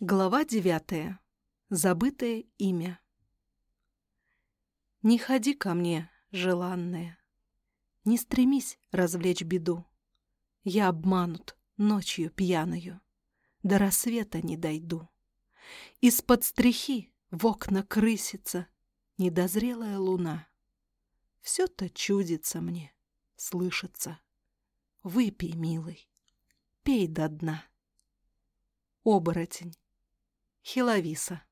Глава девятая. Забытое имя. Не ходи ко мне, желанная. Не стремись развлечь беду. Я обманут ночью пьяною. До рассвета не дойду. Из-под стрихи в окна крысится Недозрелая луна. Все-то чудится мне, слышится. Выпей, милый, пей до дна. Оборотень. Хиловиса.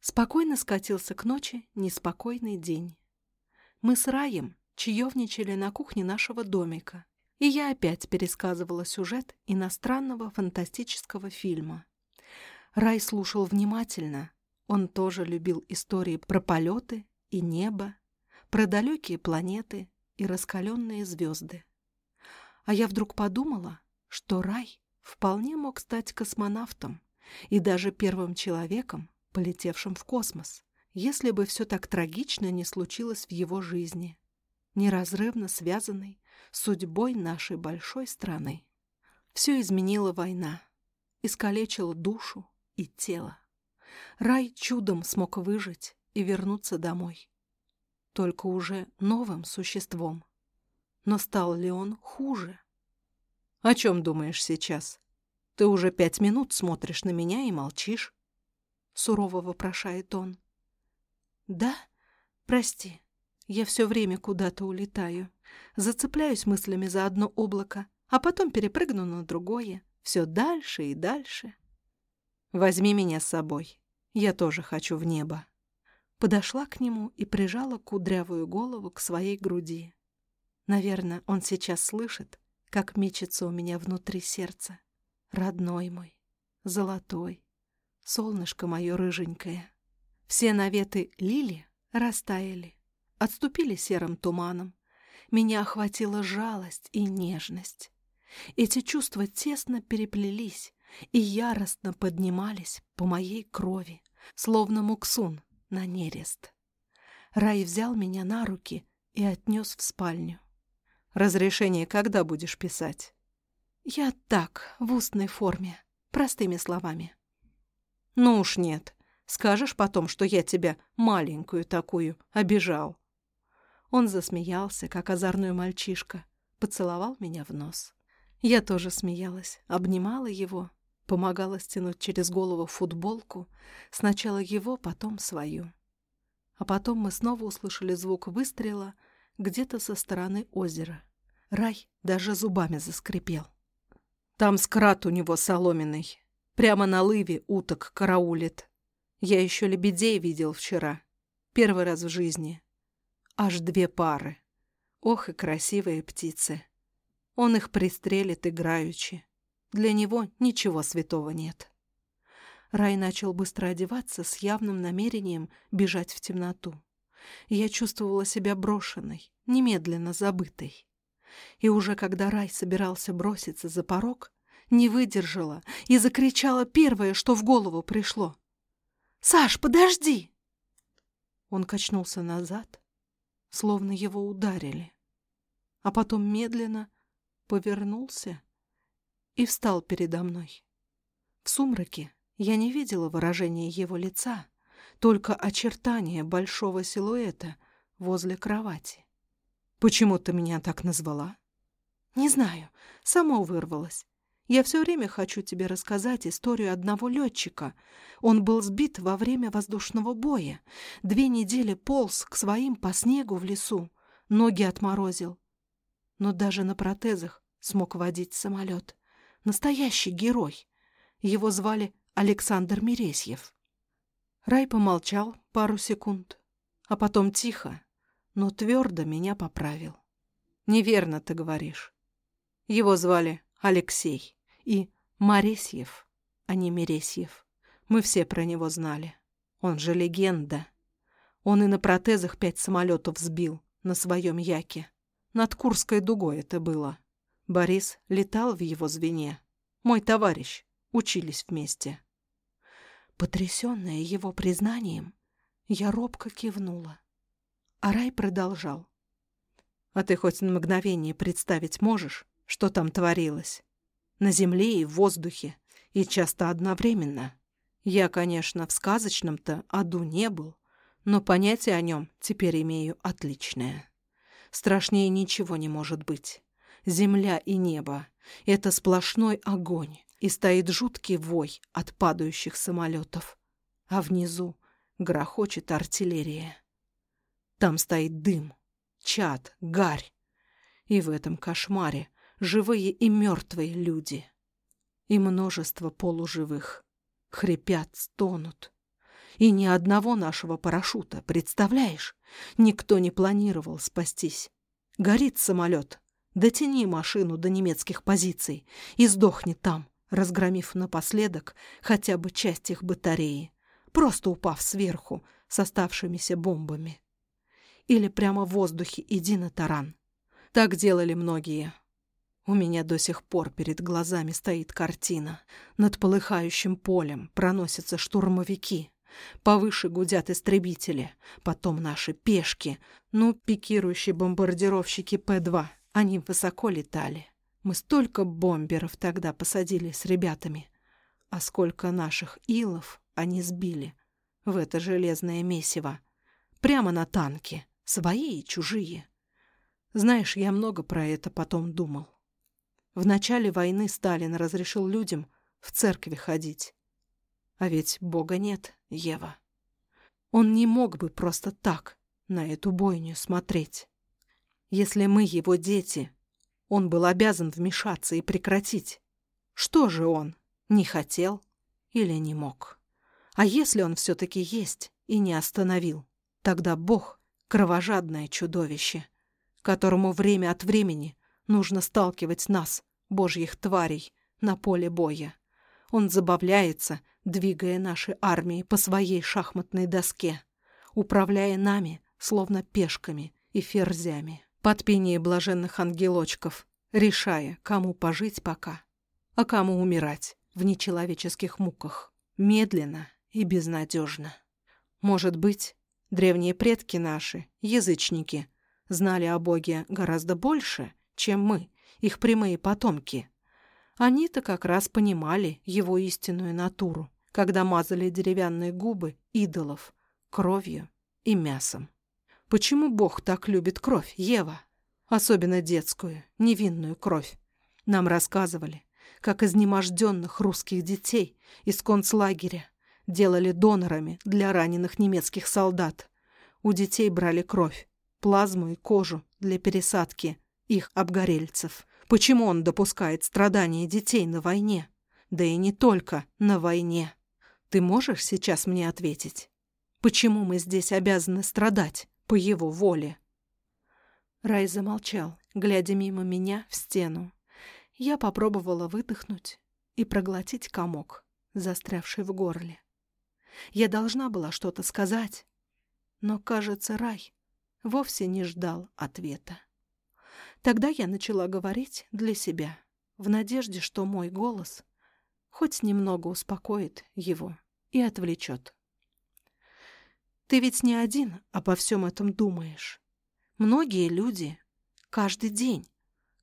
Спокойно скатился к ночи неспокойный день. Мы с Раем чаевничали на кухне нашего домика, и я опять пересказывала сюжет иностранного фантастического фильма. Рай слушал внимательно. Он тоже любил истории про полеты и небо, про далекие планеты и раскаленные звезды. А я вдруг подумала, что Рай вполне мог стать космонавтом и даже первым человеком, полетевшим в космос, если бы все так трагично не случилось в его жизни, неразрывно связанной с судьбой нашей большой страны. Все изменила война, искалечила душу и тело. Рай чудом смог выжить и вернуться домой. Только уже новым существом. Но стал ли он хуже? «О чем думаешь сейчас? Ты уже пять минут смотришь на меня и молчишь?» Сурово вопрошает он. «Да? Прости. Я все время куда-то улетаю. Зацепляюсь мыслями за одно облако, а потом перепрыгну на другое. Все дальше и дальше. Возьми меня с собой. Я тоже хочу в небо». Подошла к нему и прижала кудрявую голову к своей груди. Наверное, он сейчас слышит, как мечется у меня внутри сердца. Родной мой, золотой, солнышко мое рыженькое. Все наветы лили растаяли, отступили серым туманом. Меня охватила жалость и нежность. Эти чувства тесно переплелись и яростно поднимались по моей крови, словно муксун на нерест. Рай взял меня на руки и отнес в спальню. Разрешение когда будешь писать? Я так, в устной форме, простыми словами. Ну уж нет. Скажешь потом, что я тебя, маленькую такую, обижал. Он засмеялся, как озорной мальчишка, поцеловал меня в нос. Я тоже смеялась, обнимала его, помогала стянуть через голову футболку, сначала его, потом свою. А потом мы снова услышали звук выстрела — где-то со стороны озера. Рай даже зубами заскрипел. Там скрат у него соломенный. Прямо на лыве уток караулит. Я еще лебедей видел вчера. Первый раз в жизни. Аж две пары. Ох и красивые птицы. Он их пристрелит играючи. Для него ничего святого нет. Рай начал быстро одеваться с явным намерением бежать в темноту я чувствовала себя брошенной, немедленно забытой. И уже когда рай собирался броситься за порог, не выдержала и закричала первое, что в голову пришло. «Саш, подожди!» Он качнулся назад, словно его ударили, а потом медленно повернулся и встал передо мной. В сумраке я не видела выражения его лица, только очертания большого силуэта возле кровати. «Почему ты меня так назвала?» «Не знаю, само вырвалось. Я все время хочу тебе рассказать историю одного летчика. Он был сбит во время воздушного боя. Две недели полз к своим по снегу в лесу. Ноги отморозил. Но даже на протезах смог водить самолет. Настоящий герой. Его звали Александр Мересьев. Рай помолчал пару секунд, а потом тихо, но твердо меня поправил. «Неверно ты говоришь. Его звали Алексей и Моресьев, а не Мересьев. Мы все про него знали. Он же легенда. Он и на протезах пять самолетов сбил на своем яке. Над Курской дугой это было. Борис летал в его звене. Мой товарищ. Учились вместе. Потрясенная его признанием, я робко кивнула. А Рай продолжал. «А ты хоть на мгновение представить можешь, что там творилось? На земле и в воздухе, И часто одновременно. Я, конечно, в сказочном-то аду не был, но понятие о нем теперь имею отличное. Страшнее ничего не может быть. Земля и небо — это сплошной огонь, и стоит жуткий вой от падающих самолетов. А внизу грохочет артиллерия. Там стоит дым, чад, гарь. И в этом кошмаре живые и мертвые люди. И множество полуживых. Хрипят, стонут. И ни одного нашего парашюта, представляешь? Никто не планировал спастись. Горит самолет. Дотяни машину до немецких позиций и сдохни там, разгромив напоследок хотя бы часть их батареи, просто упав сверху с оставшимися бомбами. Или прямо в воздухе иди на таран. Так делали многие. У меня до сих пор перед глазами стоит картина. Над полыхающим полем проносятся штурмовики. Повыше гудят истребители, потом наши пешки, ну, пикирующие бомбардировщики П-2. Они высоко летали. Мы столько бомберов тогда посадили с ребятами. А сколько наших илов они сбили в это железное месиво. Прямо на танке. Свои и чужие. Знаешь, я много про это потом думал. В начале войны Сталин разрешил людям в церкви ходить. А ведь Бога нет, Ева. Он не мог бы просто так на эту бойню смотреть. Если мы его дети, он был обязан вмешаться и прекратить. Что же он, не хотел или не мог? А если он все-таки есть и не остановил, тогда Бог — кровожадное чудовище, которому время от времени нужно сталкивать нас, божьих тварей, на поле боя. Он забавляется, двигая наши армии по своей шахматной доске, управляя нами, словно пешками и ферзями, под пение блаженных ангелочков, решая, кому пожить пока, а кому умирать в нечеловеческих муках, медленно и безнадежно. Может быть, древние предки наши, язычники, знали о Боге гораздо больше, чем мы, их прямые потомки. Они-то как раз понимали его истинную натуру, когда мазали деревянные губы идолов кровью и мясом. Почему Бог так любит кровь, Ева? Особенно детскую, невинную кровь. Нам рассказывали, как изнеможденных русских детей из концлагеря делали донорами для раненых немецких солдат. У детей брали кровь, плазму и кожу для пересадки их обгорельцев. Почему он допускает страдания детей на войне? Да и не только на войне. Ты можешь сейчас мне ответить? Почему мы здесь обязаны страдать по его воле? Рай замолчал, глядя мимо меня в стену. Я попробовала выдохнуть и проглотить комок, застрявший в горле. Я должна была что-то сказать, но, кажется, рай вовсе не ждал ответа. Тогда я начала говорить для себя, в надежде, что мой голос хоть немного успокоит его и отвлечет. Ты ведь не один обо всем этом думаешь. Многие люди каждый день,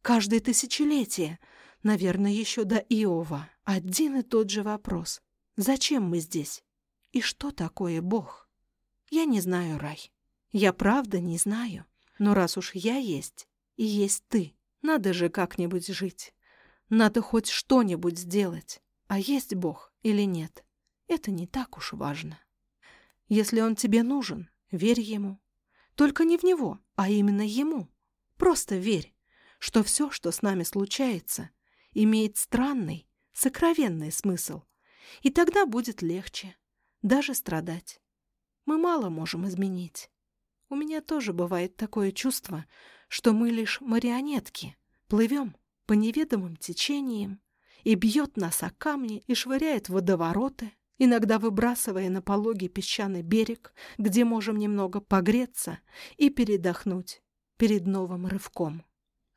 каждое тысячелетие, наверное, еще до Иова, один и тот же вопрос. Зачем мы здесь? И что такое Бог? Я не знаю, Рай. Я правда не знаю. Но раз уж я есть, и есть ты, надо же как-нибудь жить. Надо хоть что-нибудь сделать. А есть Бог или нет, это не так уж важно. Если он тебе нужен, верь ему. Только не в него, а именно ему. Просто верь, что все, что с нами случается, имеет странный, сокровенный смысл. И тогда будет легче даже страдать. Мы мало можем изменить. У меня тоже бывает такое чувство, что мы лишь марионетки, плывем по неведомым течениям, и бьет нас о камни и швыряет водовороты, иногда выбрасывая на пологий песчаный берег, где можем немного погреться и передохнуть перед новым рывком.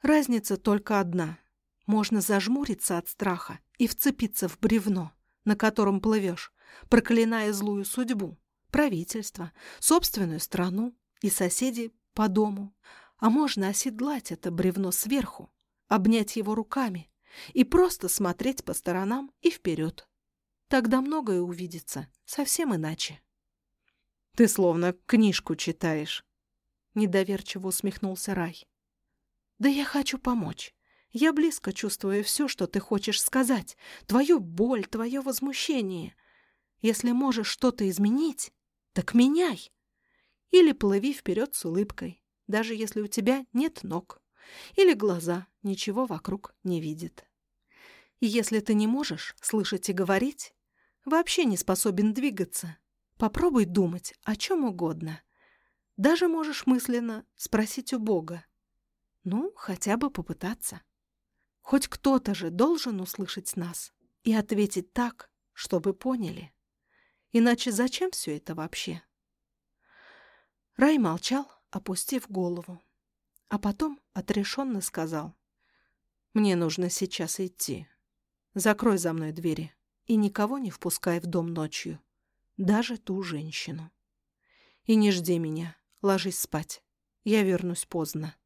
Разница только одна. Можно зажмуриться от страха и вцепиться в бревно, на котором плывешь, проклиная злую судьбу, правительство, собственную страну и соседей по дому. А можно оседлать это бревно сверху, обнять его руками и просто смотреть по сторонам и вперед. Тогда многое увидится совсем иначе. «Ты словно книжку читаешь», — недоверчиво усмехнулся Рай. «Да я хочу помочь. Я близко чувствую все, что ты хочешь сказать, твою боль, твое возмущение. Если можешь что-то изменить, так меняй. Или плыви вперед с улыбкой, даже если у тебя нет ног. Или глаза ничего вокруг не видят. И если ты не можешь слышать и говорить, вообще не способен двигаться, попробуй думать о чем угодно. Даже можешь мысленно спросить у Бога. Ну, хотя бы попытаться. Хоть кто-то же должен услышать нас и ответить так, чтобы поняли. Иначе зачем все это вообще? Рай молчал, опустив голову, а потом отрешенно сказал. «Мне нужно сейчас идти. Закрой за мной двери и никого не впускай в дом ночью, даже ту женщину. И не жди меня, ложись спать. Я вернусь поздно».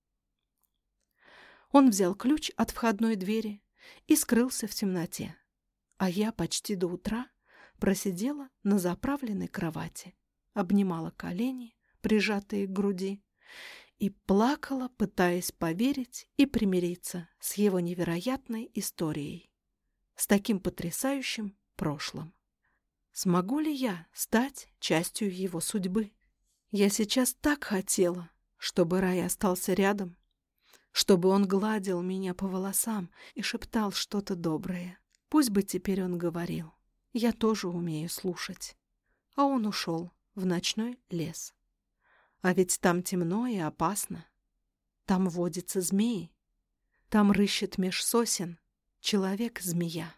Он взял ключ от входной двери и скрылся в темноте. А я почти до утра просидела на заправленной кровати, обнимала колени, прижатые к груди, и плакала, пытаясь поверить и примириться с его невероятной историей, с таким потрясающим прошлым. Смогу ли я стать частью его судьбы? Я сейчас так хотела, чтобы рай остался рядом, чтобы он гладил меня по волосам и шептал что-то доброе. Пусть бы теперь он говорил. Я тоже умею слушать. А он ушел в ночной лес. А ведь там темно и опасно. Там водятся змеи. Там рыщет меж сосен человек-змея.